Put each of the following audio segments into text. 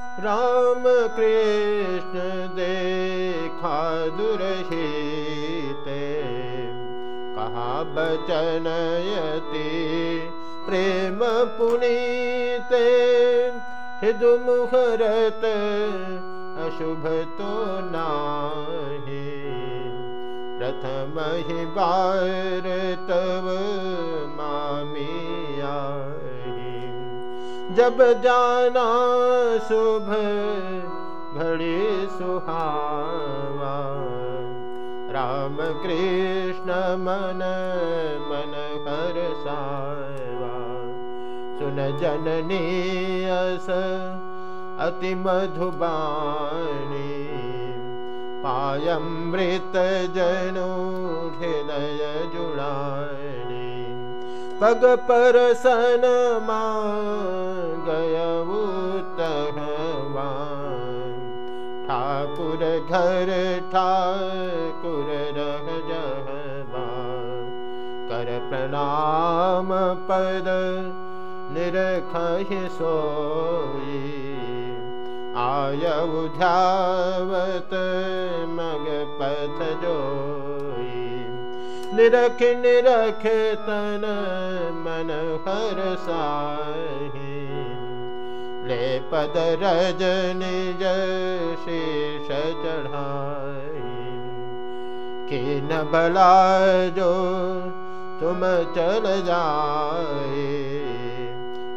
राम कृष्ण देखा दुरहिते। कहा बचनयति प्रेम पुनीते। हिदु मुहरत अशुभ तो नाही। प्रथम ही बार जब जाना शुभ, घड़ी सुहावा। राम कृष्ण मन मन हर सावा। सुन जननी अस, अति मधुबानी पायमृत जनो हृदय जुड़ानी पग पर सन ठाकुर घर ठाकुर रह कर प्रणाम पद निरख सोई। आय उध्यावत मग पथ जोई। निरख निरख तन मन हर साही। पद रज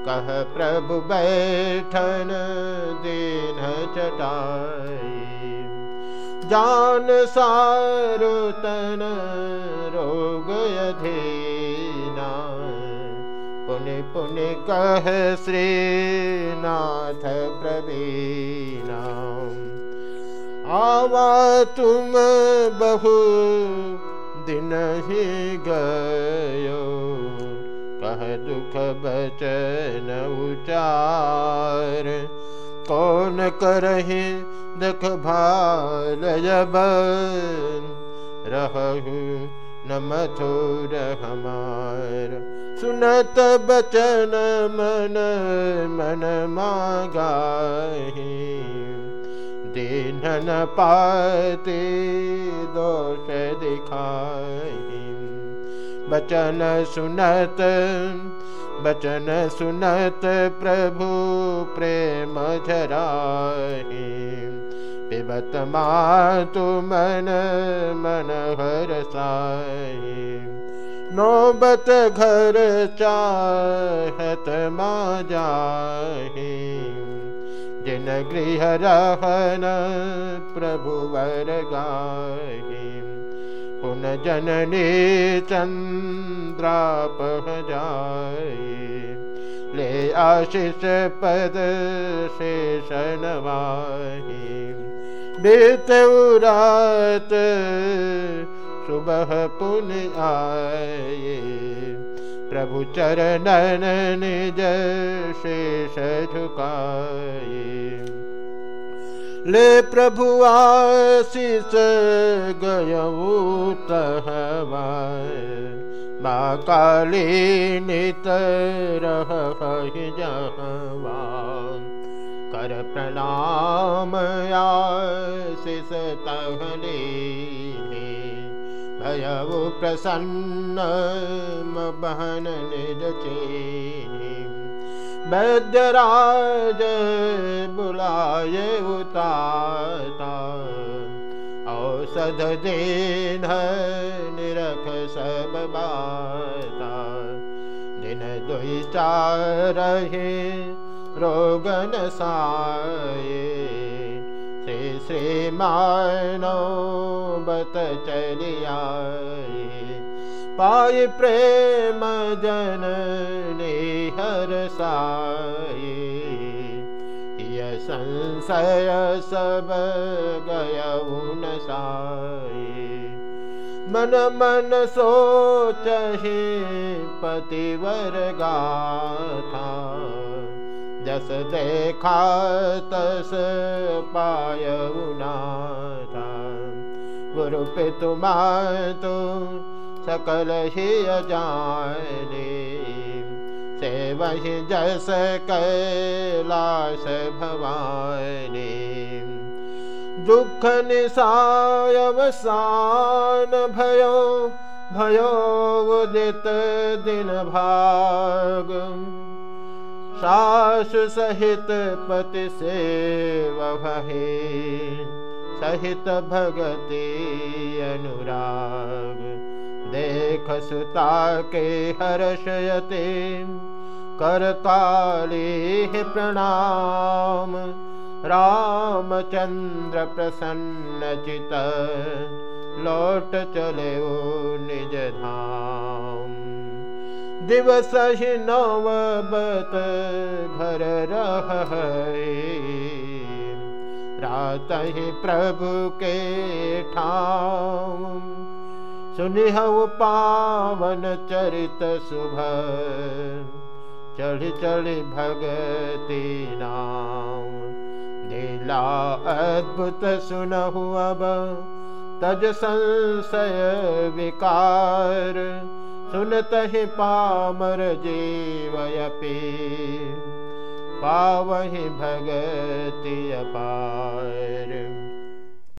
कह प्रभु बैठन दीन चटाई। जान सारो तन रोग अधीना कह श्रीनाथ प्रवीणा। आवा तुम बहु दिन ही गयो, कह दुख बचन उचार। कौन करही दख भाल जब? रहु न हमार सुनत बचन मन मन मागाही। दीन न पाते दोष दिखाई बचन सुनत बचन सुनत प्रभु प्रेम झराही पिबत मातु मन मन हर साई। नौबत घर चाहत मा जाही। जिन गृह रहन प्रभु वर गाही। पुन जननी चंद्रापह जाए ले आशीष पद शेषन वाही। बीत रात सुबह पुन आए प्रभु चरणन निज शेष झुकाए ले प्रभु आशीष गयऊ तहवाए माँ काली नित रह जहवा कर प्रणाम, आशीष तहली भयऊ प्रसन्न बहन निज चीनी वैद्यराज बुलाए उताता, औषध देन निरख सब बाता। दिन दुई चार रोगन साए श्री श्री मानो बत चलियाए पाय प्रेम जन हर साए यह संशय सब गय उन साए मन मन सोच पतिवर गाथा जस देखा तस पाय उनाथा गुरु पितु मातु सकल ही अजाने वही जस कैलाश भवानी। दुख निसायवसान भयो भयो उदित दिन भाग सास सहित पति से वहे। सहित भगति अनुराग। देख सुता के हर्षयते। करताली प्रणाम। रामचंद्र प्रसन्न चित लौट चले निज धाम दिवस ही नवबत घर रह रात ही प्रभु के ठाम। सुनिहु पावन चरित शुभ चढ़ चढ़ भगती नाम। दिला अद्भुत सुनहु अब। तज संशय विकार। सुनत ही पामर जीवयपी पावहि भगति अपार